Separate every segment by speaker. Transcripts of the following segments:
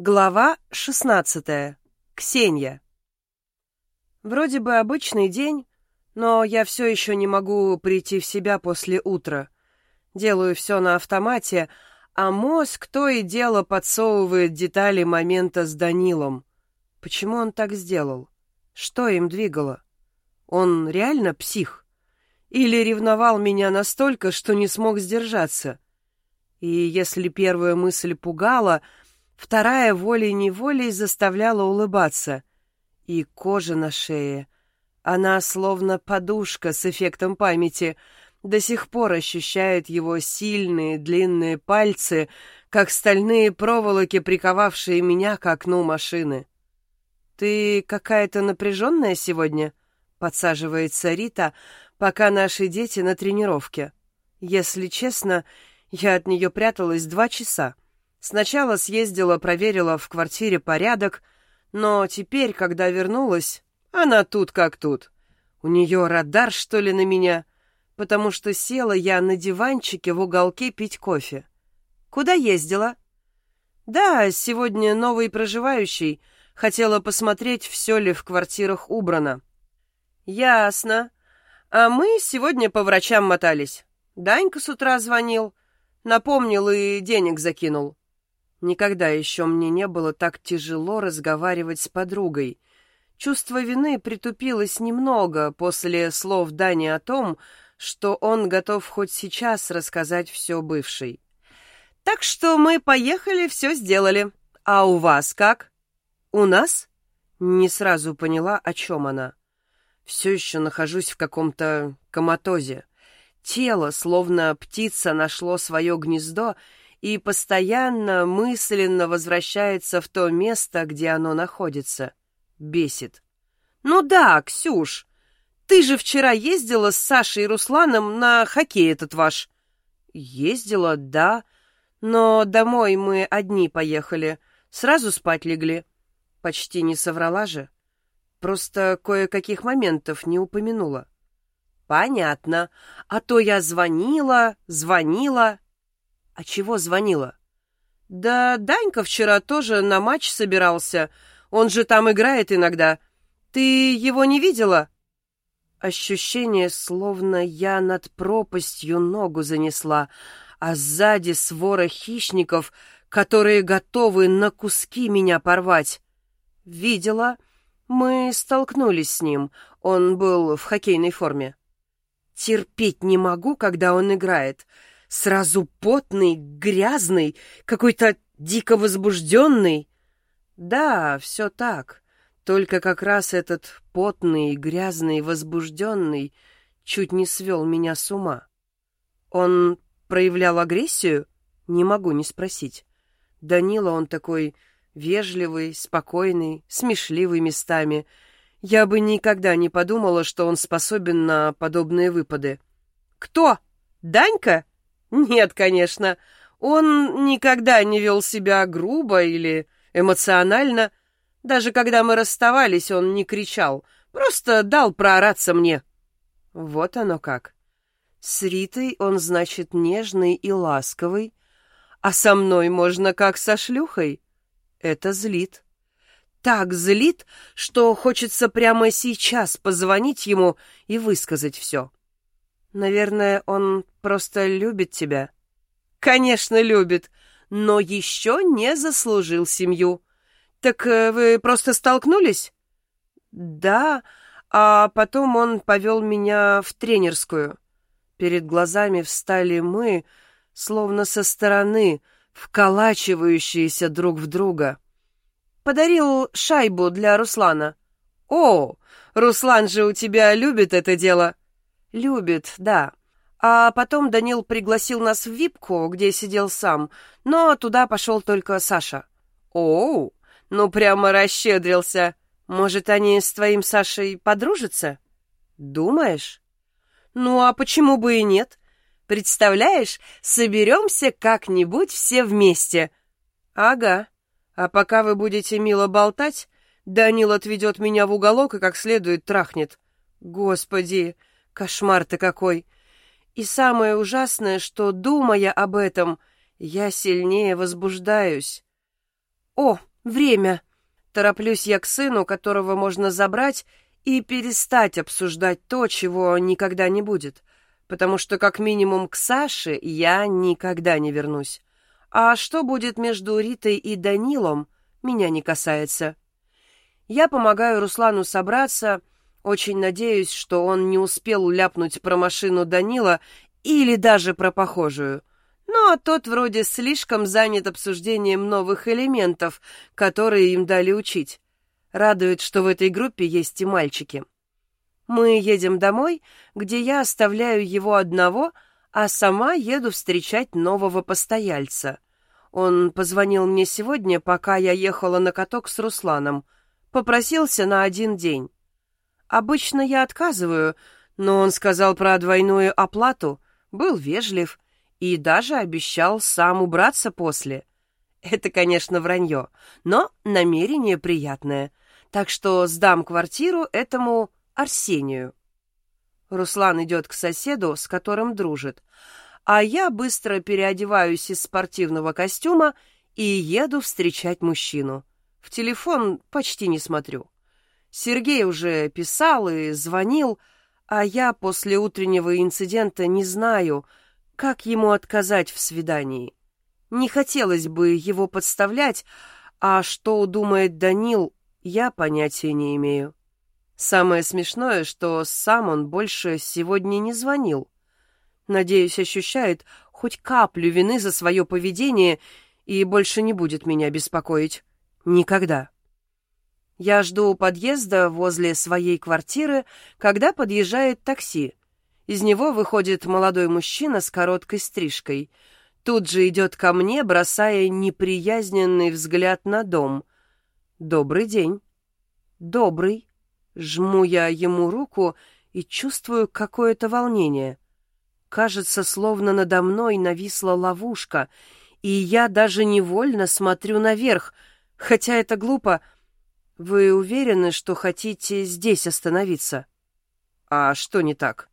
Speaker 1: Глава 16. Ксения. Вроде бы обычный день, но я все еще не могу прийти в себя после утра. Делаю все на автомате, а мозг то и дело подсовывает детали момента с Данилом. Почему он так сделал? Что им двигало? Он реально псих? Или ревновал меня настолько, что не смог сдержаться? И если первая мысль пугала — Вторая волей-неволей заставляла улыбаться. И кожа на шее. Она словно подушка с эффектом памяти. До сих пор ощущает его сильные длинные пальцы, как стальные проволоки, приковавшие меня к окну машины. «Ты какая-то напряженная сегодня?» — подсаживается Рита, пока наши дети на тренировке. Если честно, я от нее пряталась два часа. Сначала съездила, проверила в квартире порядок, но теперь, когда вернулась, она тут как тут. У нее радар, что ли, на меня? Потому что села я на диванчике в уголке пить кофе. Куда ездила? Да, сегодня новый проживающий. Хотела посмотреть, все ли в квартирах убрано. Ясно. А мы сегодня по врачам мотались. Данька с утра звонил. Напомнил и денег закинул. Никогда еще мне не было так тяжело разговаривать с подругой. Чувство вины притупилось немного после слов Дани о том, что он готов хоть сейчас рассказать все бывшей. «Так что мы поехали, все сделали. А у вас как?» «У нас?» Не сразу поняла, о чем она. Все еще нахожусь в каком-то коматозе. Тело, словно птица, нашло свое гнездо и постоянно мысленно возвращается в то место, где оно находится. Бесит. «Ну да, Ксюш, ты же вчера ездила с Сашей и Русланом на хоккей этот ваш». «Ездила, да, но домой мы одни поехали, сразу спать легли». Почти не соврала же. Просто кое-каких моментов не упомянула. «Понятно. А то я звонила, звонила, «А чего звонила?» «Да Данька вчера тоже на матч собирался. Он же там играет иногда. Ты его не видела?» Ощущение, словно я над пропастью ногу занесла, а сзади свора хищников, которые готовы на куски меня порвать. Видела. Мы столкнулись с ним. Он был в хоккейной форме. Терпеть не могу, когда он играет сразу потный, грязный, какой-то дико возбужденный. Да, все так. Только как раз этот потный, грязный, возбужденный чуть не свел меня с ума. Он проявлял агрессию? Не могу не спросить. Данила он такой вежливый, спокойный, смешливый местами. Я бы никогда не подумала, что он способен на подобные выпады. «Кто? Данька?» Нет, конечно, он никогда не вел себя грубо или эмоционально. Даже когда мы расставались, он не кричал, просто дал проораться мне. Вот оно как. С Ритой он, значит, нежный и ласковый, а со мной можно как со шлюхой. Это злит. Так злит, что хочется прямо сейчас позвонить ему и высказать все. Наверное, он просто любит тебя. Конечно, любит, но еще не заслужил семью. Так э, вы просто столкнулись? Да, а потом он повел меня в тренерскую. Перед глазами встали мы, словно со стороны, вколачивающиеся друг в друга. Подарил шайбу для Руслана. О, Руслан же у тебя любит это дело. Любит, да. А потом Данил пригласил нас в випку, где сидел сам, но туда пошел только Саша. Оу, ну прямо расщедрился. Может, они с твоим Сашей подружатся? Думаешь? Ну, а почему бы и нет? Представляешь, соберемся как-нибудь все вместе. Ага. А пока вы будете мило болтать, Данил отведет меня в уголок и как следует трахнет. Господи, Кошмар-то какой! И самое ужасное, что, думая об этом, я сильнее возбуждаюсь. О, Время. Тороплюсь я к сыну, которого можно забрать, и перестать обсуждать то, чего никогда не будет. Потому что, как минимум, к Саше я никогда не вернусь. А что будет между Ритой и Данилом, меня не касается. Я помогаю Руслану собраться, очень надеюсь, что он не успел ляпнуть про машину Данила или даже про похожую. Ну, а тот вроде слишком занят обсуждением новых элементов, которые им дали учить. Радует, что в этой группе есть и мальчики. Мы едем домой, где я оставляю его одного, а сама еду встречать нового постояльца. Он позвонил мне сегодня, пока я ехала на каток с Русланом. Попросился на один день. Обычно я отказываю, но он сказал про двойную оплату, был вежлив и даже обещал сам убраться после. Это, конечно, вранье, но намерение приятное. Так что сдам квартиру этому Арсению. Руслан идет к соседу, с которым дружит, а я быстро переодеваюсь из спортивного костюма и еду встречать мужчину. В телефон почти не смотрю. Сергей уже писал и звонил, а я после утреннего инцидента не знаю, как ему отказать в свидании. Не хотелось бы его подставлять, а что думает Данил, я понятия не имею. Самое смешное, что сам он больше сегодня не звонил. Надеюсь, ощущает хоть каплю вины за свое поведение и больше не будет меня беспокоить. Никогда. Я жду у подъезда возле своей квартиры, когда подъезжает такси. Из него выходит молодой мужчина с короткой стрижкой. Тут же идет ко мне, бросая неприязненный взгляд на дом. «Добрый день». «Добрый». Жму я ему руку и чувствую какое-то волнение. Кажется, словно надо мной нависла ловушка, и я даже невольно смотрю наверх, хотя это глупо — «Вы уверены, что хотите здесь остановиться?» «А что не так?»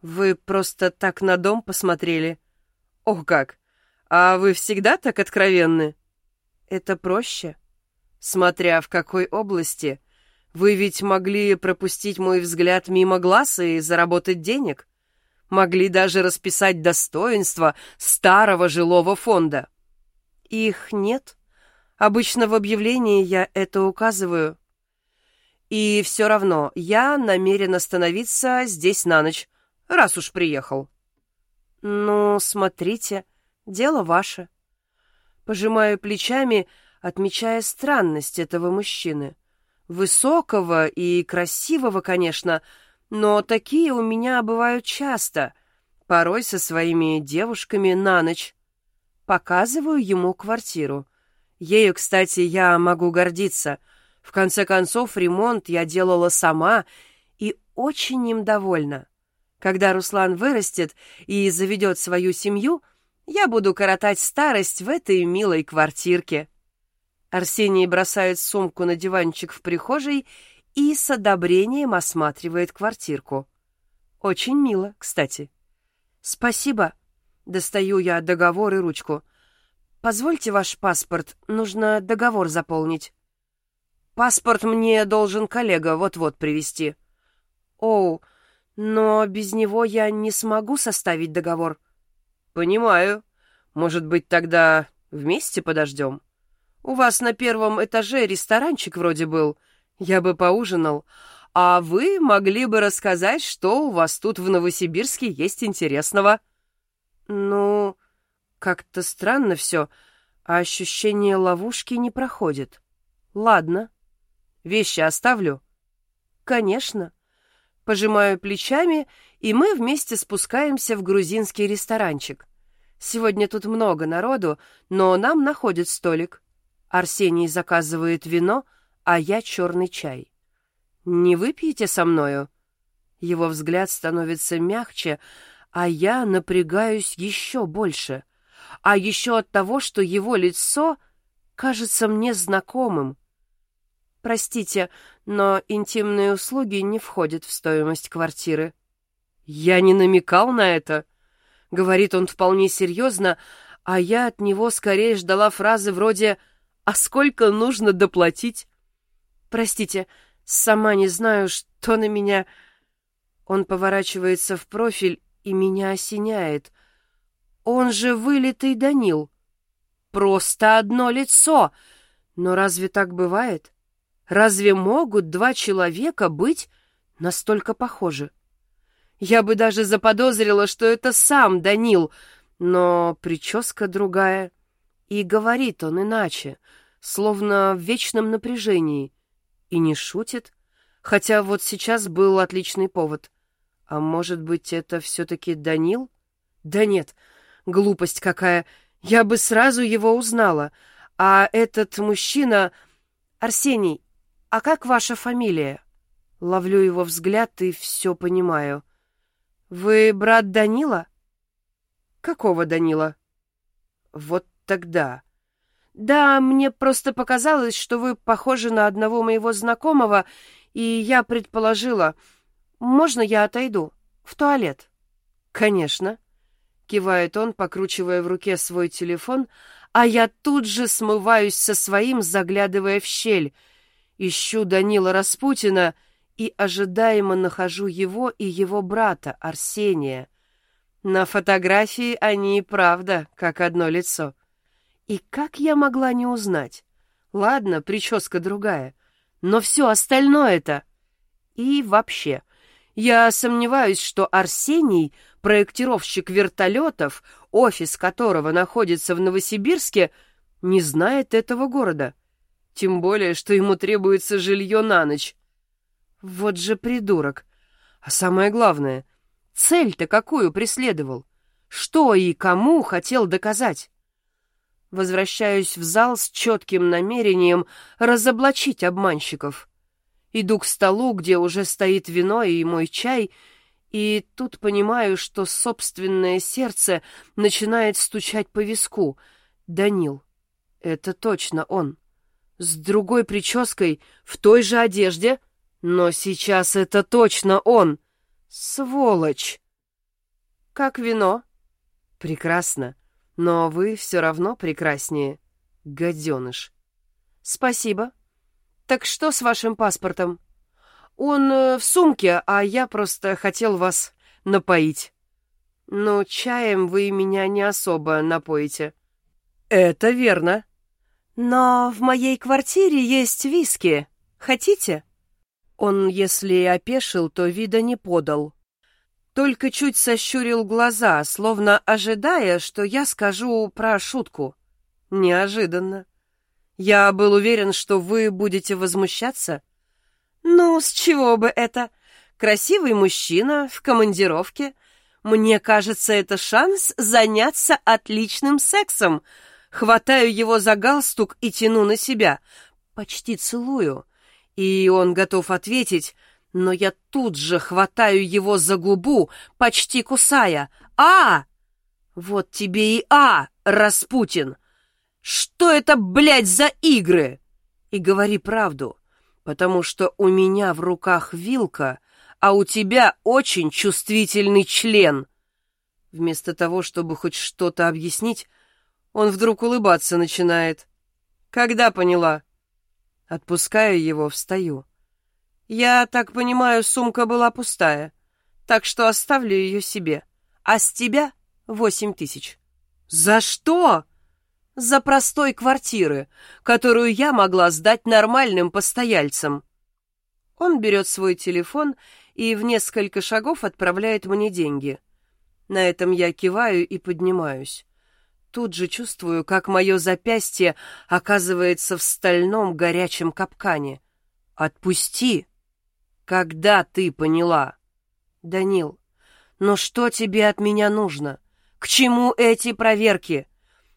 Speaker 1: «Вы просто так на дом посмотрели?» «Ох как! А вы всегда так откровенны?» «Это проще. Смотря в какой области. Вы ведь могли пропустить мой взгляд мимо глаз и заработать денег. Могли даже расписать достоинства старого жилого фонда». «Их нет?» Обычно в объявлении я это указываю. И все равно я намерен остановиться здесь на ночь, раз уж приехал. Ну, смотрите, дело ваше. Пожимаю плечами, отмечая странность этого мужчины. Высокого и красивого, конечно, но такие у меня бывают часто, порой со своими девушками на ночь. Показываю ему квартиру. Ею, кстати, я могу гордиться. В конце концов, ремонт я делала сама и очень им довольна. Когда Руслан вырастет и заведет свою семью, я буду коротать старость в этой милой квартирке. Арсений бросает сумку на диванчик в прихожей и с одобрением осматривает квартирку. Очень мило, кстати. Спасибо. Достаю я договор и ручку. «Позвольте ваш паспорт, нужно договор заполнить». «Паспорт мне должен коллега вот-вот привезти». «Оу, но без него я не смогу составить договор». «Понимаю. Может быть, тогда вместе подождем? У вас на первом этаже ресторанчик вроде был. Я бы поужинал. А вы могли бы рассказать, что у вас тут в Новосибирске есть интересного?» «Ну...» Как-то странно все, а ощущение ловушки не проходит. Ладно. Вещи оставлю? Конечно. Пожимаю плечами, и мы вместе спускаемся в грузинский ресторанчик. Сегодня тут много народу, но нам находит столик. Арсений заказывает вино, а я черный чай. «Не выпьете со мною?» Его взгляд становится мягче, а я напрягаюсь еще больше а еще от того, что его лицо кажется мне знакомым. Простите, но интимные услуги не входят в стоимость квартиры. Я не намекал на это, говорит он вполне серьезно, а я от него скорее ждала фразы вроде А сколько нужно доплатить? Простите, сама не знаю, что на меня... Он поворачивается в профиль, и меня осеняет. Он же вылитый Данил. Просто одно лицо. Но разве так бывает? Разве могут два человека быть настолько похожи? Я бы даже заподозрила, что это сам Данил, но прическа другая. И говорит он иначе, словно в вечном напряжении. И не шутит, хотя вот сейчас был отличный повод. А может быть, это все-таки Данил? Да нет, глупость какая. Я бы сразу его узнала. А этот мужчина... Арсений, а как ваша фамилия? Ловлю его взгляд и все понимаю. Вы брат Данила? Какого Данила? Вот тогда. Да, мне просто показалось, что вы похожи на одного моего знакомого, и я предположила, можно я отойду? В туалет? Конечно. Кивает он, покручивая в руке свой телефон, а я тут же смываюсь со своим, заглядывая в щель. Ищу Данила Распутина и ожидаемо нахожу его и его брата Арсения. На фотографии они и правда как одно лицо. И как я могла не узнать? Ладно, прическа другая, но все остальное-то... И вообще, я сомневаюсь, что Арсений, проектировщик вертолетов, офис которого находится в Новосибирске, не знает этого города. Тем более, что ему требуется жилье на ночь. Вот же придурок. А самое главное, цель-то какую преследовал? Что и кому хотел доказать? Возвращаюсь в зал с четким намерением разоблачить обманщиков. Иду к столу, где уже стоит вино и мой чай, и тут понимаю, что собственное сердце начинает стучать по виску. Данил. Это точно он. С другой прической, в той же одежде, но сейчас это точно он. Сволочь! Как вино? Прекрасно. Но вы все равно прекраснее. Гаденыш. Спасибо. Так что с вашим паспортом? Он э, в сумке, а я просто хотел вас напоить. Ну, чаем вы меня не особо напоите. Это верно. Но в моей квартире есть виски. Хотите? Он, если опешил, то вида не подал. Только чуть сощурил глаза, словно ожидая, что я скажу про шутку. Неожиданно. Я был уверен, что вы будете возмущаться. Ну, с чего бы это? Красивый мужчина в командировке. Мне кажется, это шанс заняться отличным сексом. Хватаю его за галстук и тяну на себя. Почти целую. И он готов ответить, но я тут же хватаю его за губу, почти кусая. «А!» «Вот тебе и «А!» Распутин! Что это, блядь, за игры? И говори правду, потому что у меня в руках вилка, а у тебя очень чувствительный член. Вместо того, чтобы хоть что-то объяснить, он вдруг улыбаться начинает. Когда поняла? Отпускаю его, встаю. Я так понимаю, сумка была пустая, так что оставлю ее себе. А с тебя восемь тысяч. За что? За простой квартиры, которую я могла сдать нормальным постояльцам. Он берет свой телефон и в несколько шагов отправляет мне деньги. На этом я киваю и поднимаюсь. Тут же чувствую, как мое запястье оказывается в стальном горячем капкане. «Отпусти!» «Когда ты поняла?» «Данил, но что тебе от меня нужно? К чему эти проверки?»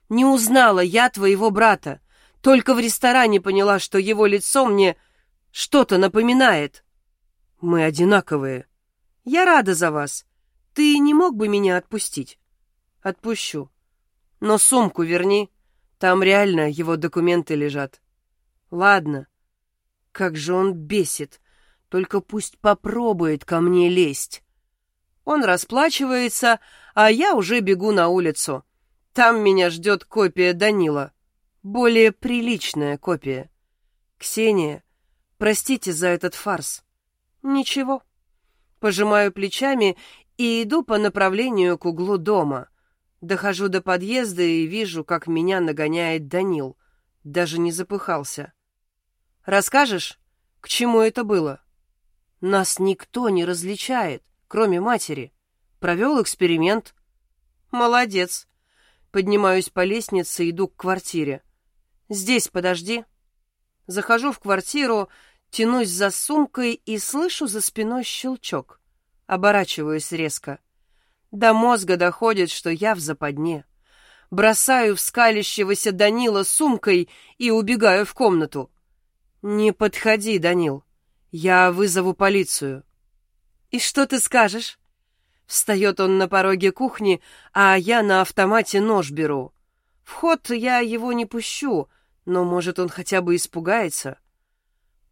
Speaker 1: Не узнала я твоего брата. Только в ресторане поняла, что его лицо мне что-то напоминает. Мы одинаковые. Я рада за вас. Ты не мог бы меня отпустить? Отпущу. Но сумку верни. Там реально его документы лежат. Ладно. Как же он бесит. Только пусть попробует ко мне лезть. Он расплачивается, а я уже бегу на улицу. Там меня ждет копия Данила. более приличная копия. Ксения, простите за этот фарс. Ничего. Пожимаю плечами и иду по направлению к углу дома. Дохожу до подъезда и вижу, как меня нагоняет Данил. Даже не запыхался. Расскажешь, к чему это было? Нас никто не различает, кроме матери. Провел эксперимент. Молодец. Поднимаюсь по лестнице, иду к квартире. Здесь подожди. Захожу в квартиру, тянусь за сумкой и слышу за спиной щелчок. Оборачиваюсь резко. До мозга доходит, что я в западне. Бросаю в скалящегося Данила сумкой и убегаю в комнату. «Не подходи, Данил. Я вызову полицию». «И что ты скажешь?» Встает он на пороге кухни, а я на автомате нож беру. В ход я его не пущу, но, может, он хотя бы испугается.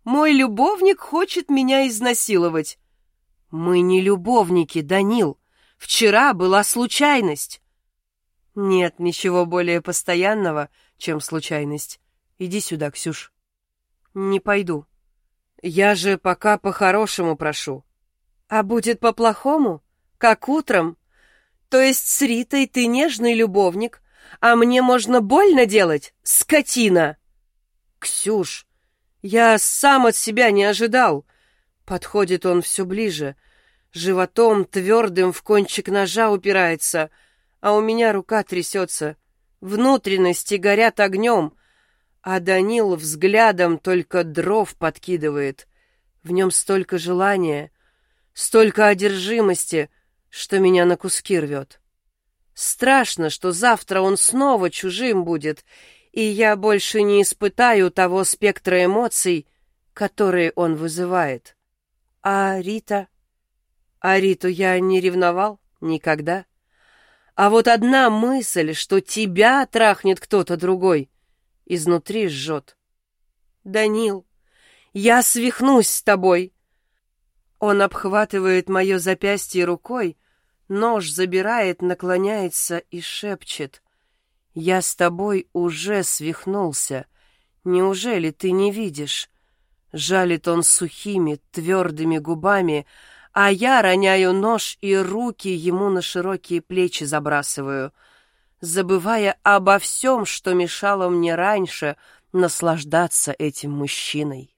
Speaker 1: «Мой любовник хочет меня изнасиловать». «Мы не любовники, Данил. Вчера была случайность». «Нет ничего более постоянного, чем случайность. Иди сюда, Ксюш». «Не пойду. Я же пока по-хорошему прошу». «А будет по-плохому? Как утром? То есть с Ритой ты нежный любовник, а мне можно больно делать, скотина?» «Ксюш, я сам от себя не ожидал». Подходит он все ближе, животом твердым в кончик ножа упирается, а у меня рука трясется. Внутренности горят огнем, а Данил взглядом только дров подкидывает. В нем столько желания, столько одержимости, что меня на куски рвет. Страшно, что завтра он снова чужим будет, и я больше не испытаю того спектра эмоций, которые он вызывает. А Рита? А Риту я не ревновал никогда. А вот одна мысль, что тебя трахнет кто-то другой, изнутри жжет. Данил, я свихнусь с тобой. Он обхватывает мое запястье рукой, Нож забирает, наклоняется и шепчет. «Я с тобой уже свихнулся. Неужели ты не видишь?» Жалит он сухими, твердыми губами, а я роняю нож и руки ему на широкие плечи забрасываю, забывая обо всем, что мешало мне раньше наслаждаться этим мужчиной.